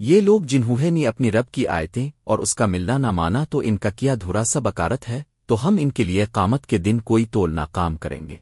یہ لوگ جنہوں نے اپنی رب کی آیتیں اور اس کا ملنا نہ مانا تو ان کا کیا دھرا سا بکارت ہے، تو ہم ان کے لیے قامت کے دن کوئی تول نہ کام کریں گے۔